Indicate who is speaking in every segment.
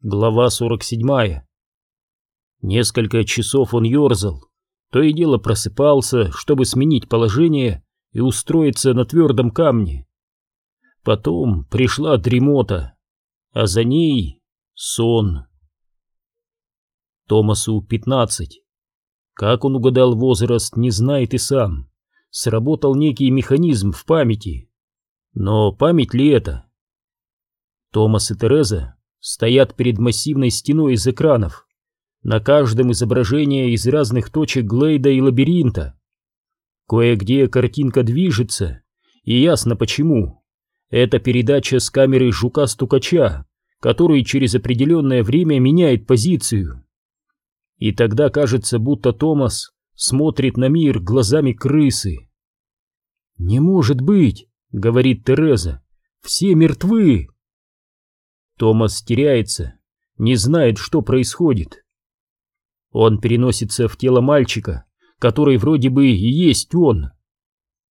Speaker 1: Глава 47. Несколько часов он ерзал, то и дело просыпался, чтобы сменить положение и устроиться на твердом камне. Потом пришла дремота, а за ней сон. Томасу 15. Как он угадал возраст, не знает и сам. Сработал некий механизм в памяти. Но память ли это? Томас и Тереза стоят перед массивной стеной из экранов. На каждом изображение из разных точек Глейда и лабиринта. Кое-где картинка движется, и ясно почему. Это передача с камеры жука-стукача, который через определенное время меняет позицию. И тогда кажется, будто Томас смотрит на мир глазами крысы. «Не может быть!» — говорит Тереза. «Все мертвы!» Томас теряется, не знает, что происходит. Он переносится в тело мальчика, который вроде бы и есть он.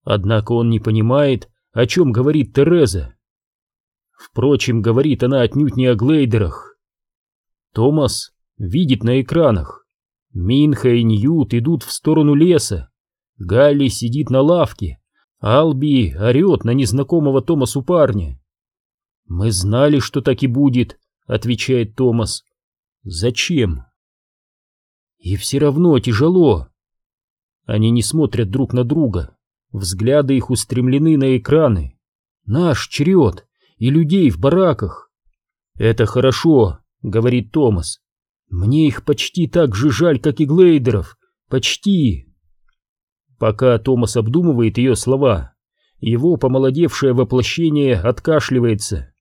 Speaker 1: Однако он не понимает, о чем говорит Тереза. Впрочем, говорит она отнюдь не о глейдерах. Томас видит на экранах. Минха и Ньют идут в сторону леса. Галли сидит на лавке. Алби орет на незнакомого Томасу парня. «Мы знали, что так и будет», — отвечает Томас. «Зачем?» «И все равно тяжело». Они не смотрят друг на друга. Взгляды их устремлены на экраны. Наш черед и людей в бараках. «Это хорошо», — говорит Томас. «Мне их почти так же жаль, как и глейдеров. Почти». Пока Томас обдумывает ее слова, его помолодевшее воплощение откашливается.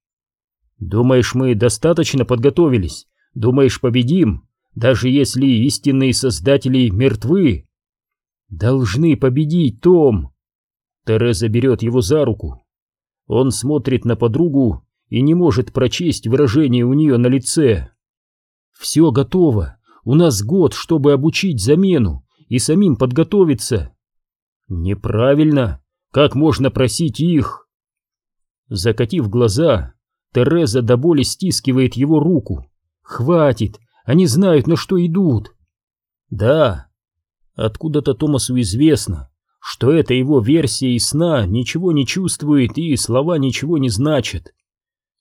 Speaker 1: Думаешь, мы достаточно подготовились? Думаешь, победим, даже если истинные создатели мертвы? Должны победить, Том. Тереза берет его за руку. Он смотрит на подругу и не может прочесть выражение у нее на лице. Все готово. У нас год, чтобы обучить замену и самим подготовиться. Неправильно. Как можно просить их? Закатив глаза, Тереза до боли стискивает его руку. «Хватит! Они знают, на что идут!» «Да!» Откуда-то Томасу известно, что эта его версия из сна ничего не чувствует и слова ничего не значат.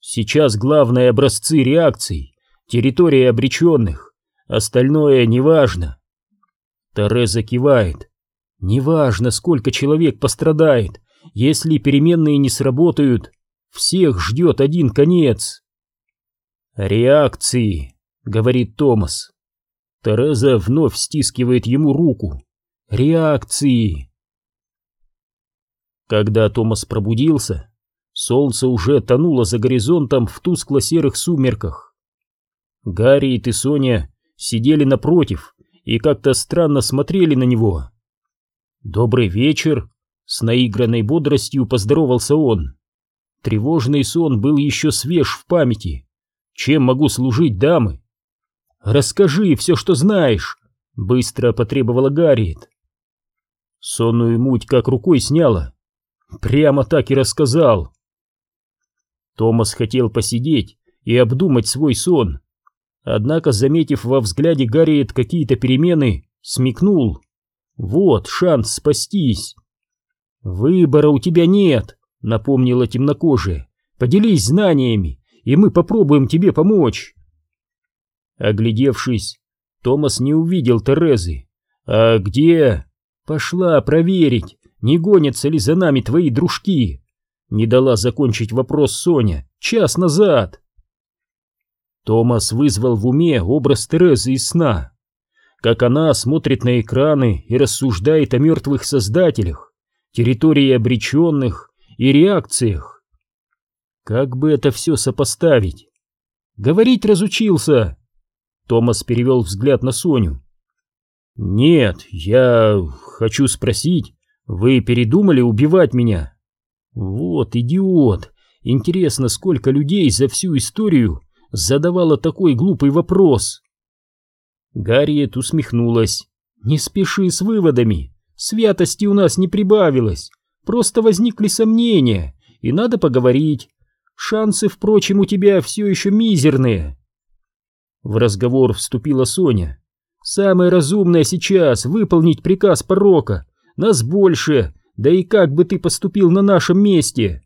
Speaker 1: Сейчас главное образцы реакций, территория обреченных, остальное неважно. Тереза кивает. Неважно, сколько человек пострадает, если переменные не сработают, всех ждет один конец. Реакции, говорит Томас. Тереза вновь стискивает ему руку. Реакции. Когда Томас пробудился, солнце уже тонуло за горизонтом в тускло-серых сумерках. Гарри и Соня сидели напротив и как-то странно смотрели на него. «Добрый вечер!» — с наигранной бодростью поздоровался он. Тревожный сон был еще свеж в памяти. Чем могу служить, дамы? Расскажи все, что знаешь, быстро потребовала Гарриет. Сонную муть как рукой сняла. Прямо так и рассказал. Томас хотел посидеть и обдумать свой сон. Однако, заметив во взгляде Гарриет какие-то перемены, смекнул. Вот шанс спастись. Выбора у тебя нет, напомнила темнокожая. «Поделись знаниями, и мы попробуем тебе помочь». Оглядевшись, Томас не увидел Терезы. «А где?» «Пошла проверить, не гонятся ли за нами твои дружки?» Не дала закончить вопрос Соня. «Час назад!» Томас вызвал в уме образ Терезы из сна. Как она смотрит на экраны и рассуждает о мертвых создателях, территории обреченных и реакциях. Как бы это все сопоставить? Говорить разучился. Томас перевел взгляд на Соню. Нет, я хочу спросить, вы передумали убивать меня? Вот идиот. Интересно, сколько людей за всю историю задавало такой глупый вопрос. Гарриет усмехнулась. Не спеши с выводами. Святости у нас не прибавилось. Просто возникли сомнения, и надо поговорить. Шансы, впрочем, у тебя все еще мизерные. В разговор вступила Соня. «Самое разумное сейчас — выполнить приказ порока. Нас больше, да и как бы ты поступил на нашем месте?»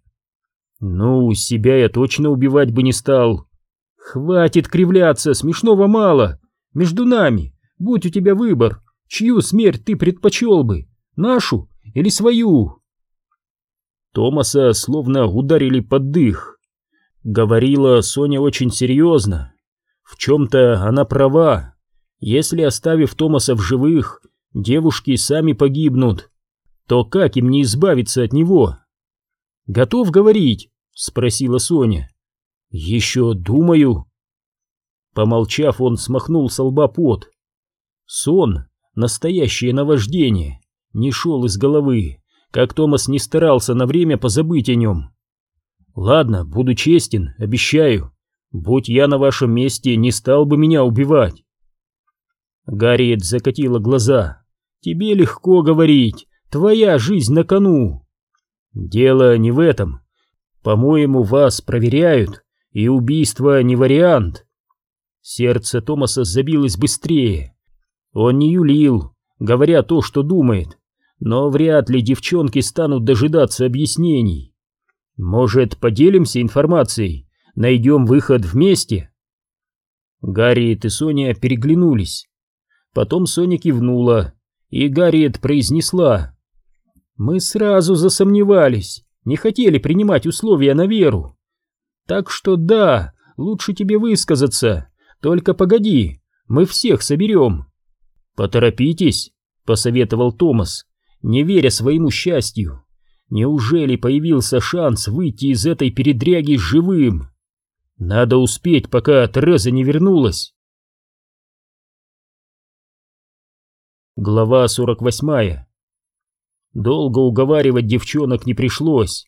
Speaker 1: «Ну, себя я точно убивать бы не стал». «Хватит кривляться, смешного мало. Между нами, будь у тебя выбор, чью смерть ты предпочел бы, нашу или свою?» Томаса словно ударили под дых. Говорила Соня очень серьезно. В чем-то она права. Если оставив Томаса в живых, девушки сами погибнут, то как им не избавиться от него? «Готов говорить?» — спросила Соня. «Еще думаю». Помолчав, он смахнул со лба пот. Сон, настоящее наваждение, не шел из головы, как Томас не старался на время позабыть о нем. «Ладно, буду честен, обещаю. Будь я на вашем месте, не стал бы меня убивать». Гарриет закатила глаза. «Тебе легко говорить, твоя жизнь на кону». Дело не в этом. По-моему, вас проверяют, и убийство не вариант. Сердце Томаса забилось быстрее. Он не юлил, говоря то, что думает, но вряд ли девчонки станут дожидаться объяснений. Может, поделимся информацией, найдем выход вместе? Гарриет и Соня переглянулись. Потом Соня кивнула, и Гарриет произнесла. Мы сразу засомневались, не хотели принимать условия на веру. Так что да, лучше тебе высказаться, только погоди, мы всех соберем. Поторопитесь, посоветовал Томас, не веря своему счастью. Неужели появился шанс выйти из этой передряги живым? Надо успеть, пока Тереза не вернулась. Глава сорок восьмая. Долго уговаривать девчонок не пришлось.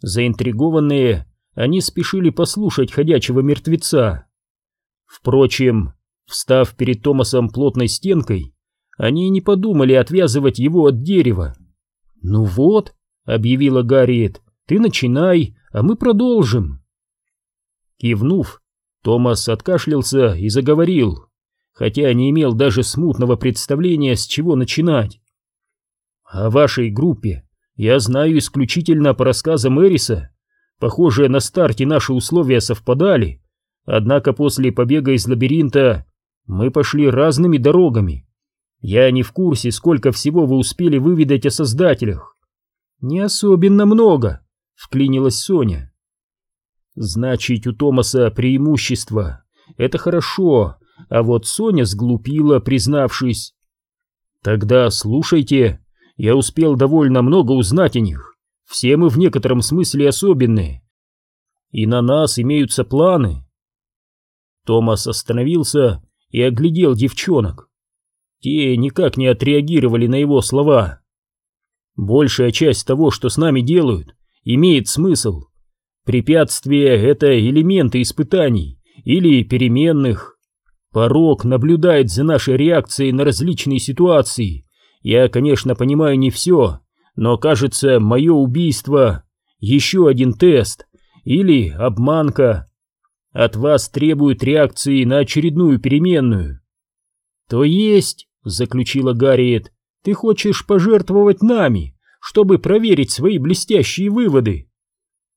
Speaker 1: Заинтригованные, они спешили послушать ходячего мертвеца. Впрочем, встав перед Томасом плотной стенкой, они не подумали отвязывать его от дерева. «Ну вот», — объявила Гарриет, — «ты начинай, а мы продолжим». Кивнув, Томас откашлялся и заговорил, хотя не имел даже смутного представления, с чего начинать. О вашей группе я знаю исключительно по рассказам Эриса. Похоже, на старте наши условия совпадали, однако после побега из лабиринта мы пошли разными дорогами. Я не в курсе, сколько всего вы успели выведать о создателях. Не особенно много, вклинилась Соня. Значит, у Томаса преимущество. Это хорошо, а вот Соня сглупила, признавшись. Тогда слушайте, я успел довольно много узнать о них. Все мы в некотором смысле особенные. И на нас имеются планы. Томас остановился и оглядел девчонок. Те никак не отреагировали на его слова. Большая часть того, что с нами делают, имеет смысл. Препятствия — это элементы испытаний или переменных. Порог наблюдает за нашей реакцией на различные ситуации я, конечно, понимаю не все, но, кажется, мое убийство — еще один тест или обманка. От вас требуют реакции на очередную переменную. То есть, — заключила Гарриет, — ты хочешь пожертвовать нами, чтобы проверить свои блестящие выводы?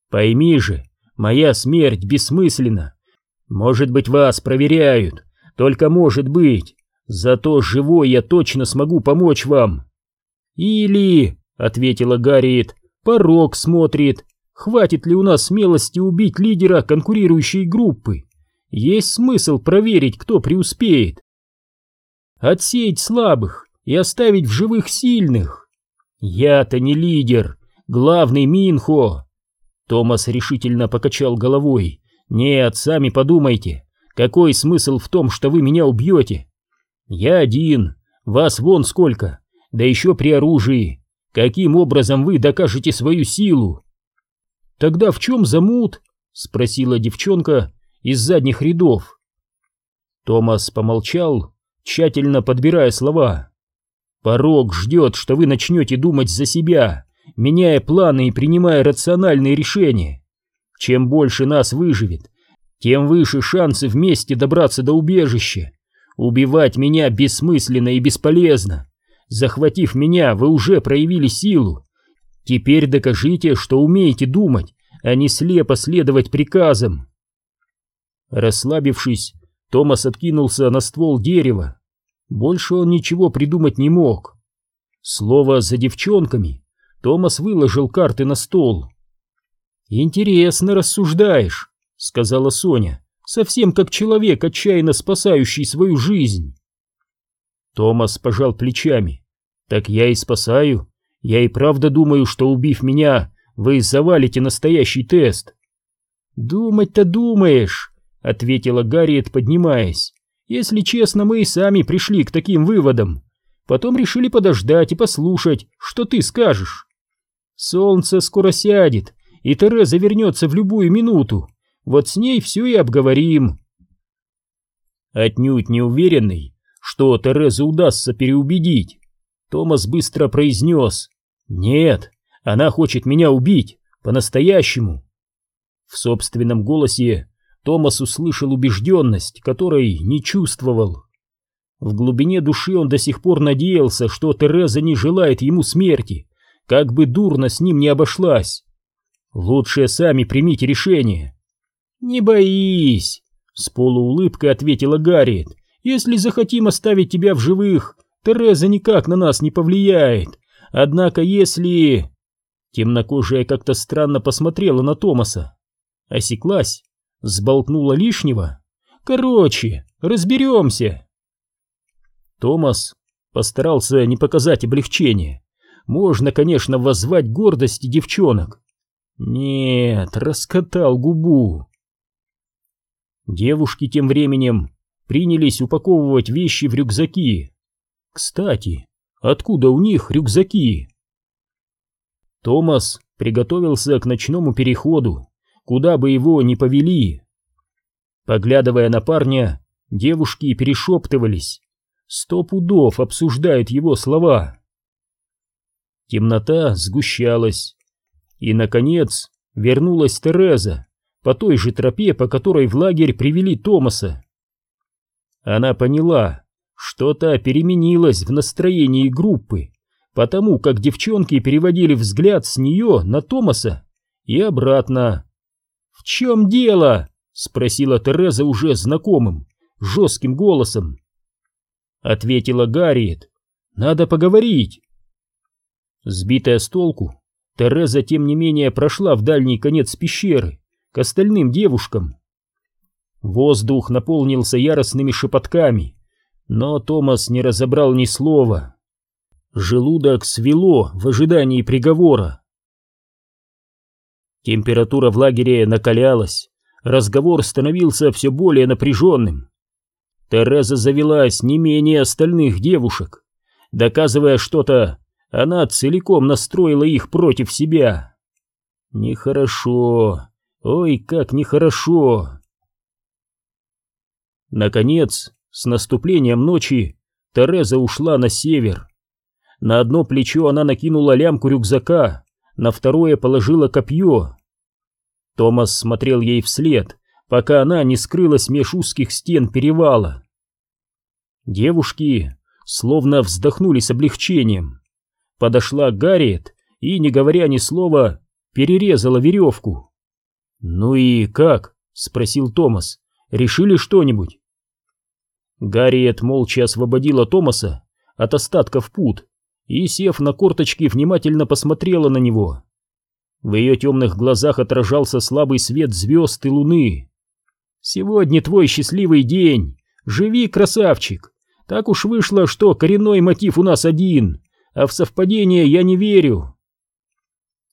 Speaker 1: Пойми же, моя смерть бессмысленна. Может быть, вас проверяют, только может быть. Зато живой я точно смогу помочь вам. Или, ответила Гарриет, порог смотрит, хватит ли у нас смелости убить лидера конкурирующей группы. Есть смысл проверить, кто преуспеет. Отсеять слабых и оставить в живых сильных. Я-то не лидер, главный Минхо. Томас решительно покачал головой. Нет, сами подумайте, какой смысл в том, что вы меня убьете? Я один, вас вон сколько, да еще при оружии. Каким образом вы докажете свою силу? Тогда в чем замут? Спросила девчонка из задних рядов. Томас помолчал, тщательно подбирая слова. Порог ждет, что вы начнете думать за себя, меняя планы и принимая рациональные решения. Чем больше нас выживет, тем выше шансы вместе добраться до убежища. Убивать меня бессмысленно и бесполезно. Захватив меня, вы уже проявили силу. Теперь докажите, что умеете думать, а не слепо следовать приказам. Расслабившись, Томас откинулся на ствол дерева. Больше он ничего придумать не мог. Слово за девчонками. Томас выложил карты на стол. «Интересно рассуждаешь», — сказала Соня, совсем как человек, отчаянно спасающий свою жизнь. Томас пожал плечами. «Так я и спасаю. Я и правда думаю, что, убив меня, вы завалите настоящий тест». «Думать-то думаешь», — ответила Гарриет, поднимаясь. «Если честно, мы и сами пришли к таким выводам. Потом решили подождать и послушать, что ты скажешь. Солнце скоро сядет, и Тереза вернется в любую минуту. Вот с ней все и обговорим. Отнюдь не уверенный, что Терезу удастся переубедить, Томас быстро произнес «Нет, она хочет меня убить, по-настоящему». В собственном голосе Томас услышал убежденность, которой не чувствовал. В глубине души он до сих пор надеялся, что Тереза не желает ему смерти, как бы дурно с ним не обошлась. Лучше сами примите решение. «Не боись», — с полуулыбкой ответила Гарриет. «Если захотим оставить тебя в живых, Тереза никак на нас не повлияет. Однако если...» Темнокожая как-то странно посмотрела на Томаса. Осеклась, сболтнула лишнего. «Короче, разберемся». Томас постарался не показать облегчения. Можно, конечно, воззвать гордости девчонок, нет, раскатал губу. Девушки тем временем принялись упаковывать вещи в рюкзаки. Кстати, откуда у них рюкзаки? Томас приготовился к ночному переходу, куда бы его ни повели. Поглядывая на парня, девушки перешептывались. Сто пудов обсуждают его слова. Темнота сгущалась. И, наконец, вернулась Тереза по той же тропе, по которой в лагерь привели Томаса. Она поняла, что-то переменилось в настроении группы, потому как девчонки переводили взгляд с нее на Томаса и обратно. «В чем дело?» — спросила Тереза уже знакомым, жестким голосом. Ответила Гарриет. «Надо поговорить». Сбитая с толку, Тереза, тем не менее, прошла в дальний конец пещеры, к остальным девушкам. Воздух наполнился яростными шепотками, но Томас не разобрал ни слова. Желудок свело в ожидании приговора. Температура в лагере накалялась, разговор становился все более напряженным. Тереза завелась не менее остальных девушек, доказывая что-то она целиком настроила их против себя. Нехорошо. Ой, как нехорошо. Наконец, с наступлением ночи, Тереза ушла на север. На одно плечо она накинула лямку рюкзака, на второе положила копье. Томас смотрел ей вслед, пока она не скрылась меж узких стен перевала. Девушки словно вздохнули с облегчением подошла Гарриет и, не говоря ни слова, перерезала веревку. «Ну и как?» — спросил Томас. «Решили что-нибудь?» Гарриет молча освободила Томаса от остатков пут и, сев на корточки, внимательно посмотрела на него. В ее темных глазах отражался слабый свет звезд и луны. «Сегодня твой счастливый день! Живи, красавчик! Так уж вышло, что коренной мотив у нас один а в совпадение я не верю.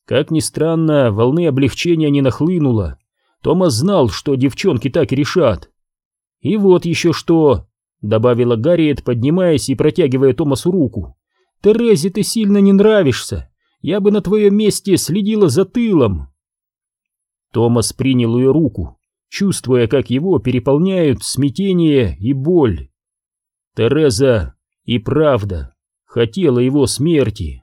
Speaker 1: Как ни странно, волны облегчения не нахлынуло. Томас знал, что девчонки так и решат. И вот еще что, добавила Гарриет, поднимаясь и протягивая Томасу руку. Терезе ты сильно не нравишься. Я бы на твоем месте следила за тылом. Томас принял ее руку, чувствуя, как его переполняют смятение и боль. Тереза и правда хотела его смерти.